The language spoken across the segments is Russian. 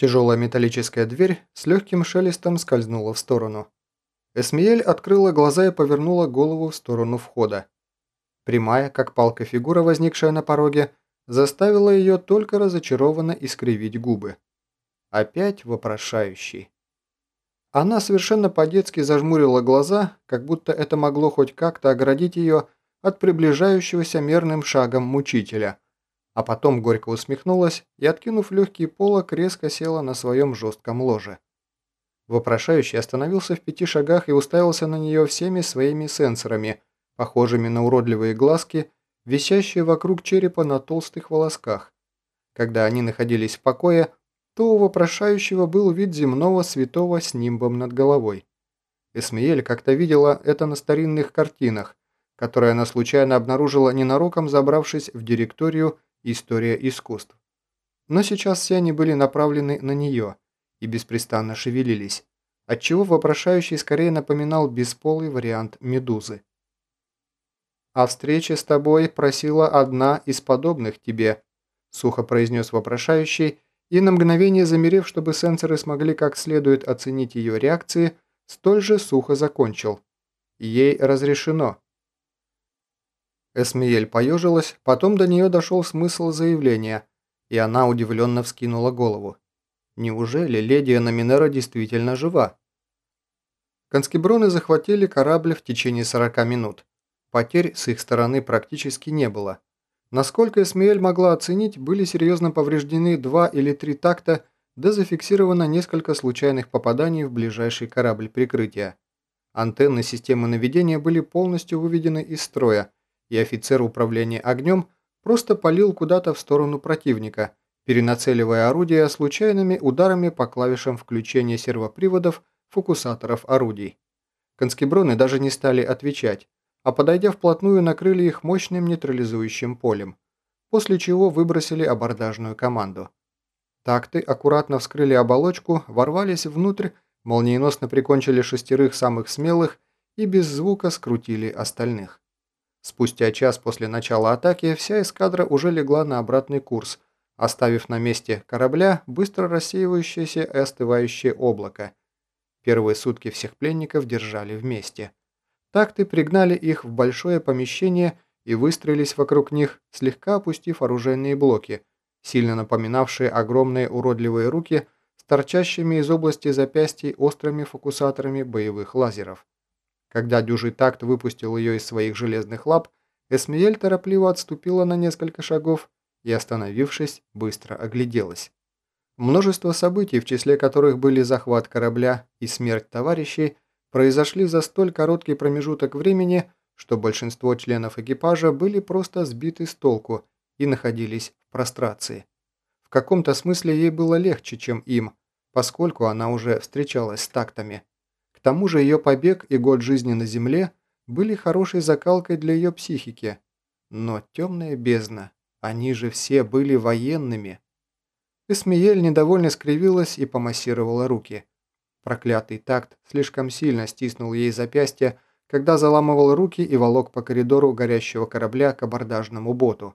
Тяжелая металлическая дверь с легким шелестом скользнула в сторону. Эсмиэль открыла глаза и повернула голову в сторону входа. Прямая, как палка фигура, возникшая на пороге, заставила ее только разочарованно искривить губы. Опять вопрошающий. Она совершенно по-детски зажмурила глаза, как будто это могло хоть как-то оградить ее от приближающегося мерным шагом мучителя – а потом горько усмехнулась и, откинув легкий полок, резко села на своем жестком ложе. Вопрошающий остановился в пяти шагах и уставился на нее всеми своими сенсорами, похожими на уродливые глазки, висящие вокруг черепа на толстых волосках. Когда они находились в покое, то у вопрошающего был вид земного святого с нимбом над головой. Эсмиель как-то видела это на старинных картинах, которые она случайно обнаружила ненароком, забравшись в директорию история искусств. Но сейчас все они были направлены на нее и беспрестанно шевелились, отчего вопрошающий скорее напоминал бесполый вариант медузы. «О встрече с тобой просила одна из подобных тебе», сухо произнес вопрошающий, и на мгновение замерев, чтобы сенсоры смогли как следует оценить ее реакции, столь же сухо закончил. Ей разрешено. Эсмиель поежилась, потом до нее дошел смысл заявления, и она удивленно вскинула голову. Неужели леди Номинера действительно жива? Конскеброны захватили корабль в течение 40 минут. Потерь с их стороны практически не было. Насколько Эсмиэль могла оценить, были серьезно повреждены два или три такта, да зафиксировано несколько случайных попаданий в ближайший корабль прикрытия. Антенны системы наведения были полностью выведены из строя, и офицер управления огнем просто палил куда-то в сторону противника, перенацеливая орудия случайными ударами по клавишам включения сервоприводов фокусаторов орудий. Конскеброны даже не стали отвечать, а подойдя вплотную накрыли их мощным нейтрализующим полем, после чего выбросили абордажную команду. Такты аккуратно вскрыли оболочку, ворвались внутрь, молниеносно прикончили шестерых самых смелых и без звука скрутили остальных. Спустя час после начала атаки вся эскадра уже легла на обратный курс, оставив на месте корабля быстро рассеивающееся и остывающее облако. Первые сутки всех пленников держали вместе. Такты пригнали их в большое помещение и выстроились вокруг них, слегка опустив оружейные блоки, сильно напоминавшие огромные уродливые руки с торчащими из области запястий острыми фокусаторами боевых лазеров. Когда дюжий такт выпустил ее из своих железных лап, Эсмиель торопливо отступила на несколько шагов и, остановившись, быстро огляделась. Множество событий, в числе которых были захват корабля и смерть товарищей, произошли за столь короткий промежуток времени, что большинство членов экипажа были просто сбиты с толку и находились в прострации. В каком-то смысле ей было легче, чем им, поскольку она уже встречалась с тактами. К тому же ее побег и год жизни на Земле были хорошей закалкой для ее психики. Но темная бездна, они же все были военными. Эсмиель недовольно скривилась и помассировала руки. Проклятый такт слишком сильно стиснул ей запястье, когда заламывал руки и волок по коридору горящего корабля к абордажному боту.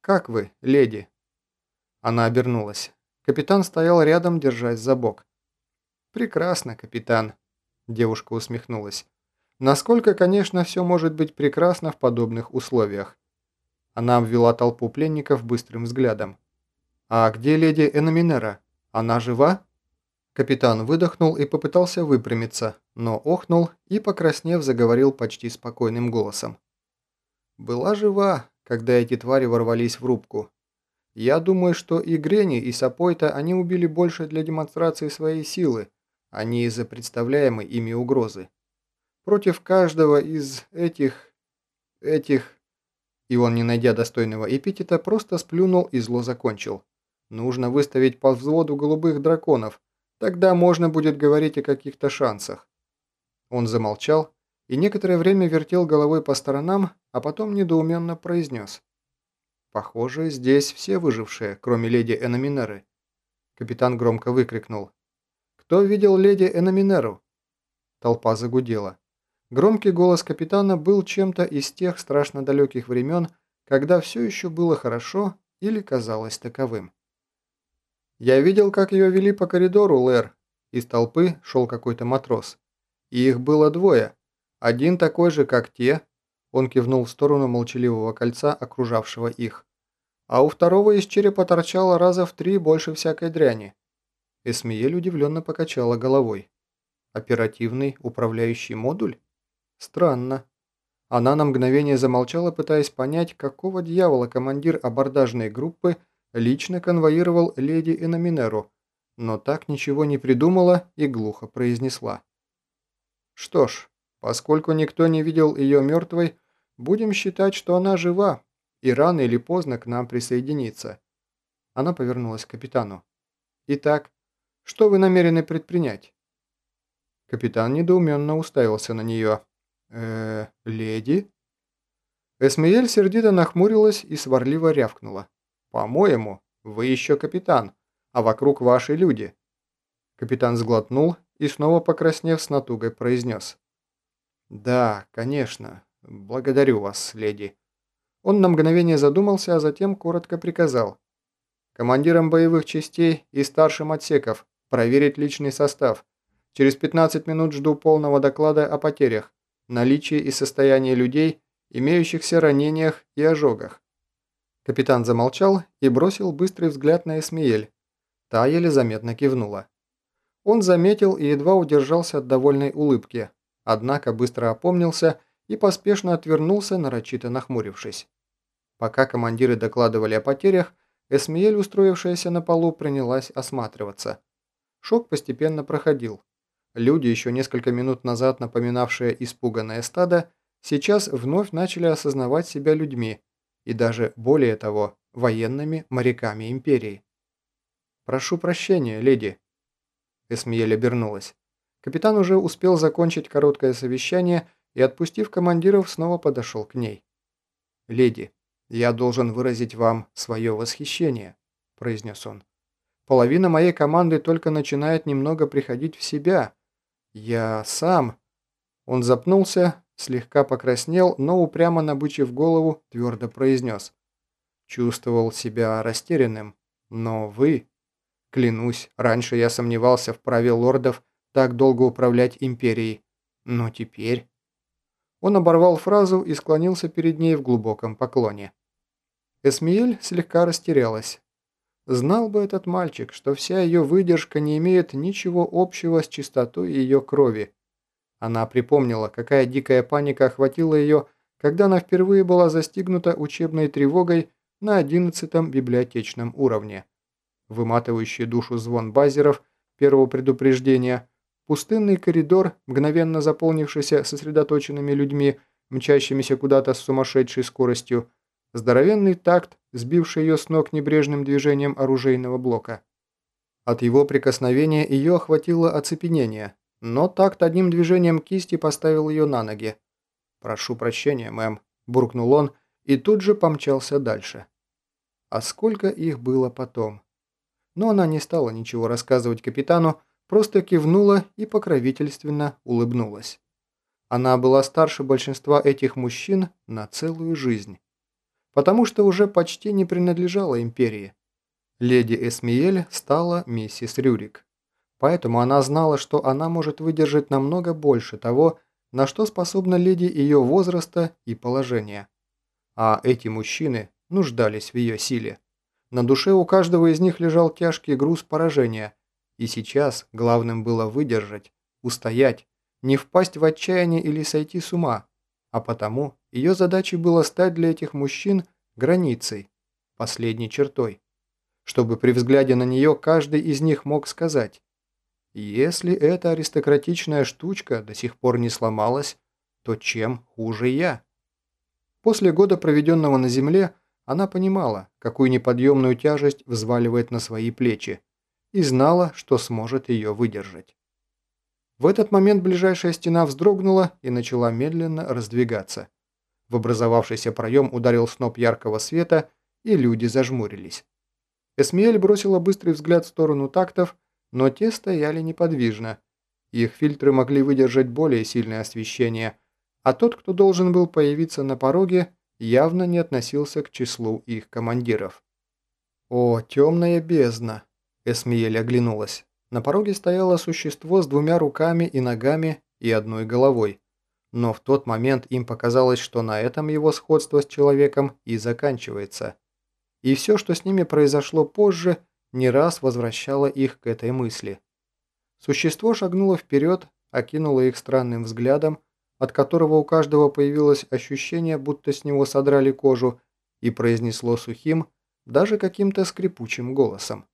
«Как вы, леди?» Она обернулась. Капитан стоял рядом, держась за бок. «Прекрасно, капитан», – девушка усмехнулась. «Насколько, конечно, все может быть прекрасно в подобных условиях». Она обвела толпу пленников быстрым взглядом. «А где леди Эноминера? Она жива?» Капитан выдохнул и попытался выпрямиться, но охнул и, покраснев, заговорил почти спокойным голосом. «Была жива, когда эти твари ворвались в рубку. Я думаю, что и Грени, и Сапойта они убили больше для демонстрации своей силы, а не из-за представляемой ими угрозы. Против каждого из этих... этих... И он, не найдя достойного эпитета, просто сплюнул и зло закончил. Нужно выставить по взводу голубых драконов, тогда можно будет говорить о каких-то шансах. Он замолчал и некоторое время вертел головой по сторонам, а потом недоуменно произнес. «Похоже, здесь все выжившие, кроме леди Эноминеры». Капитан громко выкрикнул. «Кто видел леди Эноминеру?» Толпа загудела. Громкий голос капитана был чем-то из тех страшно далеких времен, когда все еще было хорошо или казалось таковым. «Я видел, как ее вели по коридору, Лэр. Из толпы шел какой-то матрос. И их было двое. Один такой же, как те». Он кивнул в сторону молчаливого кольца, окружавшего их. А у второго из черепа торчало раза в три больше всякой дряни. Эсмиель удивленно покачала головой. Оперативный управляющий модуль? Странно. Она на мгновение замолчала, пытаясь понять, какого дьявола командир абордажной группы лично конвоировал леди Эноминеру, но так ничего не придумала и глухо произнесла. «Что ж, поскольку никто не видел ее мертвой, будем считать, что она жива и рано или поздно к нам присоединится». Она повернулась к капитану. «Итак, что вы намерены предпринять?» Капитан недоуменно уставился на нее. э леди?» Эсмиель сердито нахмурилась и сварливо рявкнула. «По-моему, вы еще капитан, а вокруг ваши люди». Капитан сглотнул и снова покраснев с натугой произнес. «Да, конечно. Благодарю вас, леди». Он на мгновение задумался, а затем коротко приказал. «Командирам боевых частей и старшим отсеков проверить личный состав, Через 15 минут жду полного доклада о потерях, наличии и состоянии людей, имеющихся ранениях и ожогах. Капитан замолчал и бросил быстрый взгляд на Эсмиель. Та еле заметно кивнула. Он заметил и едва удержался от довольной улыбки, однако быстро опомнился и поспешно отвернулся, нарочито нахмурившись. Пока командиры докладывали о потерях, Эсмиель, устроившаяся на полу, принялась осматриваться. Шок постепенно проходил. Люди, еще несколько минут назад напоминавшие испуганное стадо, сейчас вновь начали осознавать себя людьми и даже, более того, военными моряками империи. «Прошу прощения, леди». Эсмиель обернулась. Капитан уже успел закончить короткое совещание и, отпустив командиров, снова подошел к ней. «Леди, я должен выразить вам свое восхищение», – произнес он. «Половина моей команды только начинает немного приходить в себя, «Я сам...» Он запнулся, слегка покраснел, но упрямо набычив голову, твердо произнес. Чувствовал себя растерянным. Но вы... Клянусь, раньше я сомневался в праве лордов так долго управлять империей. Но теперь... Он оборвал фразу и склонился перед ней в глубоком поклоне. Эсмиэль слегка растерялась. Знал бы этот мальчик, что вся ее выдержка не имеет ничего общего с чистотой ее крови. Она припомнила, какая дикая паника охватила ее, когда она впервые была застигнута учебной тревогой на одиннадцатом библиотечном уровне. Выматывающий душу звон базеров первого предупреждения, пустынный коридор, мгновенно заполнившийся сосредоточенными людьми, мчащимися куда-то с сумасшедшей скоростью, здоровенный такт, сбивший ее с ног небрежным движением оружейного блока. От его прикосновения ее охватило оцепенение, но такт одним движением кисти поставил ее на ноги. «Прошу прощения, мэм», – буркнул он и тут же помчался дальше. А сколько их было потом? Но она не стала ничего рассказывать капитану, просто кивнула и покровительственно улыбнулась. Она была старше большинства этих мужчин на целую жизнь потому что уже почти не принадлежала империи. Леди Эсмиель стала миссис Рюрик. Поэтому она знала, что она может выдержать намного больше того, на что способна леди ее возраста и положения. А эти мужчины нуждались в ее силе. На душе у каждого из них лежал тяжкий груз поражения, и сейчас главным было выдержать, устоять, не впасть в отчаяние или сойти с ума, а потому ее задачей было стать для этих мужчин границей, последней чертой, чтобы при взгляде на нее каждый из них мог сказать «Если эта аристократичная штучка до сих пор не сломалась, то чем хуже я?» После года, проведенного на земле, она понимала, какую неподъемную тяжесть взваливает на свои плечи, и знала, что сможет ее выдержать. В этот момент ближайшая стена вздрогнула и начала медленно раздвигаться. В образовавшийся проем ударил сноп яркого света, и люди зажмурились. Эсмиэль бросила быстрый взгляд в сторону тактов, но те стояли неподвижно. Их фильтры могли выдержать более сильное освещение, а тот, кто должен был появиться на пороге, явно не относился к числу их командиров. О, темная бездна! Эсмиель оглянулась. На пороге стояло существо с двумя руками и ногами и одной головой. Но в тот момент им показалось, что на этом его сходство с человеком и заканчивается. И все, что с ними произошло позже, не раз возвращало их к этой мысли. Существо шагнуло вперед, окинуло их странным взглядом, от которого у каждого появилось ощущение, будто с него содрали кожу, и произнесло сухим, даже каким-то скрипучим голосом.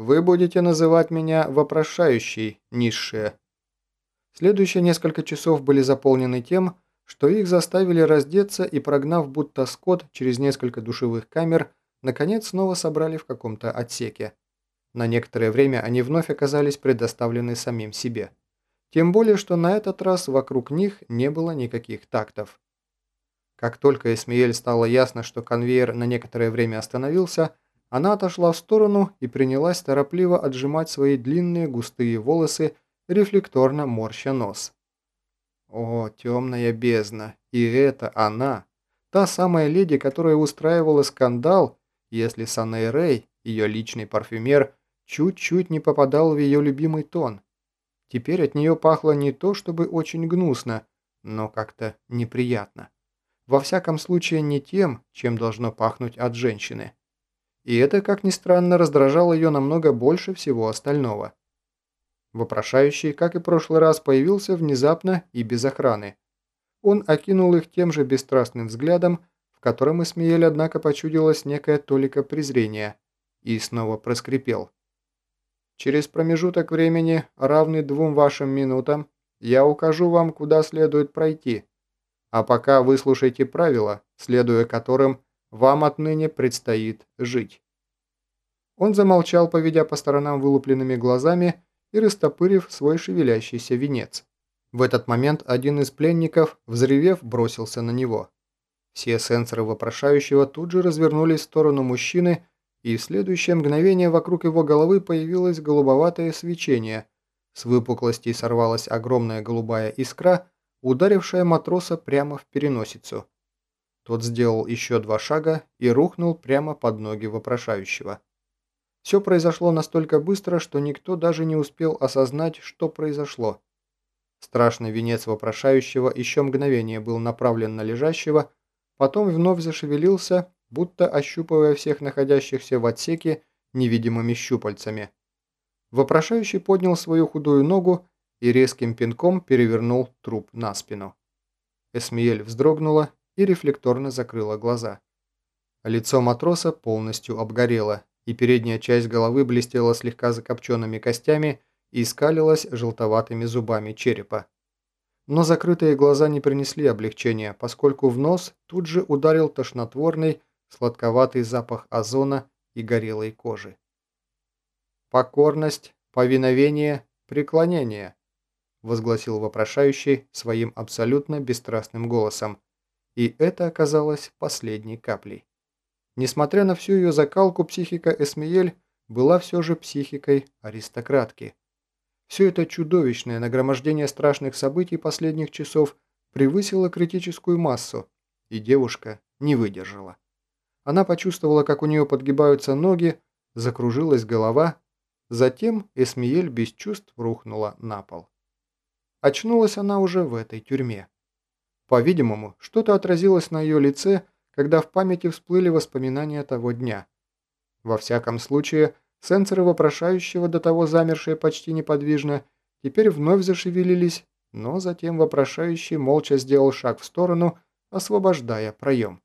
«Вы будете называть меня вопрошающей, низшие». Следующие несколько часов были заполнены тем, что их заставили раздеться и, прогнав будто скот через несколько душевых камер, наконец снова собрали в каком-то отсеке. На некоторое время они вновь оказались предоставлены самим себе. Тем более, что на этот раз вокруг них не было никаких тактов. Как только Эсмиэль стало ясно, что конвейер на некоторое время остановился, она отошла в сторону и принялась торопливо отжимать свои длинные густые волосы, рефлекторно морща нос. О, темная бездна! И это она! Та самая леди, которая устраивала скандал, если Санэй Рэй, ее личный парфюмер, чуть-чуть не попадал в ее любимый тон. Теперь от нее пахло не то чтобы очень гнусно, но как-то неприятно. Во всяком случае, не тем, чем должно пахнуть от женщины. И это, как ни странно, раздражало ее намного больше всего остального. Вопрошающий, как и прошлый раз, появился внезапно и без охраны. Он окинул их тем же бесстрастным взглядом, в котором Исмеель, однако, почудилась некая толика презрения, и снова проскрипел. «Через промежуток времени, равный двум вашим минутам, я укажу вам, куда следует пройти». А пока выслушайте правила, следуя которым вам отныне предстоит жить». Он замолчал, поведя по сторонам вылупленными глазами и растопырив свой шевелящийся венец. В этот момент один из пленников, взревев, бросился на него. Все сенсоры вопрошающего тут же развернулись в сторону мужчины, и в следующее мгновение вокруг его головы появилось голубоватое свечение. С выпуклостей сорвалась огромная голубая искра, ударившая матроса прямо в переносицу. Тот сделал еще два шага и рухнул прямо под ноги вопрошающего. Все произошло настолько быстро, что никто даже не успел осознать, что произошло. Страшный венец вопрошающего еще мгновение был направлен на лежащего, потом вновь зашевелился, будто ощупывая всех находящихся в отсеке невидимыми щупальцами. Вопрошающий поднял свою худую ногу и резким пинком перевернул труп на спину. Эсмиель вздрогнула и рефлекторно закрыла глаза. Лицо матроса полностью обгорело, и передняя часть головы блестела слегка закопченными костями и скалилась желтоватыми зубами черепа. Но закрытые глаза не принесли облегчения, поскольку в нос тут же ударил тошнотворный, сладковатый запах озона и горелой кожи. Покорность, повиновение, преклонение – возгласил вопрошающий своим абсолютно бесстрастным голосом. И это оказалось последней каплей. Несмотря на всю ее закалку, психика Эсмиель была все же психикой аристократки. Все это чудовищное нагромождение страшных событий последних часов превысило критическую массу, и девушка не выдержала. Она почувствовала, как у нее подгибаются ноги, закружилась голова, затем Эсмиель без чувств рухнула на пол. Очнулась она уже в этой тюрьме. По-видимому, что-то отразилось на ее лице, когда в памяти всплыли воспоминания того дня. Во всяком случае, сенсоры вопрошающего, до того замершие почти неподвижно, теперь вновь зашевелились, но затем вопрошающий молча сделал шаг в сторону, освобождая проем.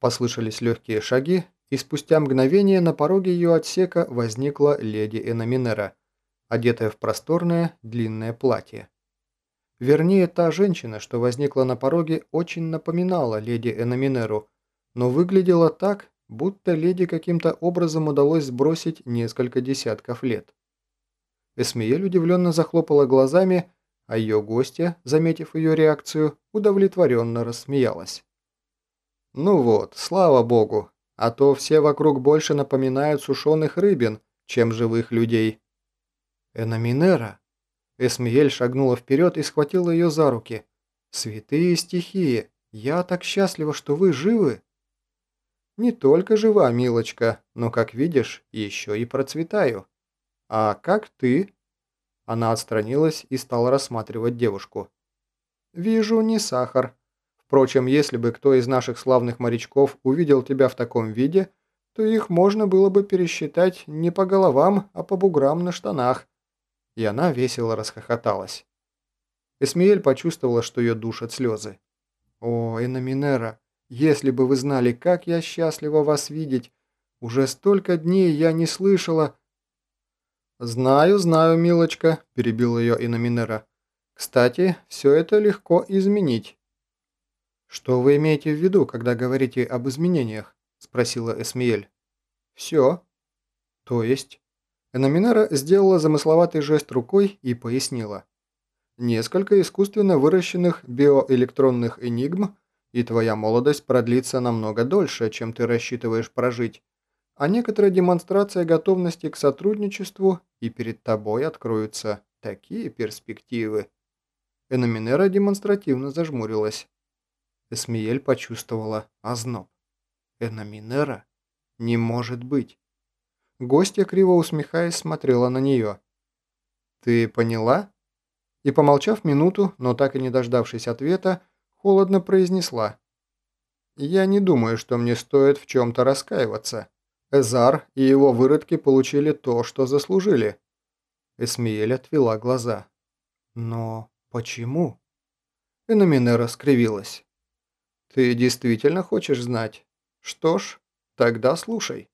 Послышались легкие шаги, и спустя мгновение на пороге ее отсека возникла леди Эноминера, одетая в просторное длинное платье. Вернее, та женщина, что возникла на пороге, очень напоминала леди Эноминеру, но выглядела так, будто леди каким-то образом удалось сбросить несколько десятков лет. Эсмиель удивленно захлопала глазами, а ее гостья, заметив ее реакцию, удовлетворенно рассмеялась. «Ну вот, слава богу, а то все вокруг больше напоминают сушеных рыбин, чем живых людей». «Эноминера?» Эсмиель шагнула вперед и схватила ее за руки. «Святые стихии! Я так счастлива, что вы живы!» Не только жива, милочка, но, как видишь, еще и процветаю. А как ты?» Она отстранилась и стала рассматривать девушку. «Вижу, не сахар. Впрочем, если бы кто из наших славных морячков увидел тебя в таком виде, то их можно было бы пересчитать не по головам, а по буграм на штанах». И она весело расхохоталась. Эсмиэль почувствовала, что ее душат слезы. «О, Эноминера, если бы вы знали, как я счастлива вас видеть! Уже столько дней я не слышала...» «Знаю, знаю, милочка», – перебил ее Иноминера. «Кстати, все это легко изменить». «Что вы имеете в виду, когда говорите об изменениях?» – спросила Эсмиэль. «Все». «То есть?» Эноминера сделала замысловатый жест рукой и пояснила. Несколько искусственно выращенных биоэлектронных энигм, и твоя молодость продлится намного дольше, чем ты рассчитываешь прожить, а некоторая демонстрация готовности к сотрудничеству, и перед тобой откроются такие перспективы. Эноминера демонстративно зажмурилась. Эсмиель почувствовала озноб. Эноминера? Не может быть. Гостья, криво усмехаясь, смотрела на нее. «Ты поняла?» и, помолчав минуту, но так и не дождавшись ответа, холодно произнесла. «Я не думаю, что мне стоит в чем-то раскаиваться. Эзар и его выродки получили то, что заслужили». Эсмиэль отвела глаза. «Но почему?» Эноминера скривилась. «Ты действительно хочешь знать? Что ж, тогда слушай».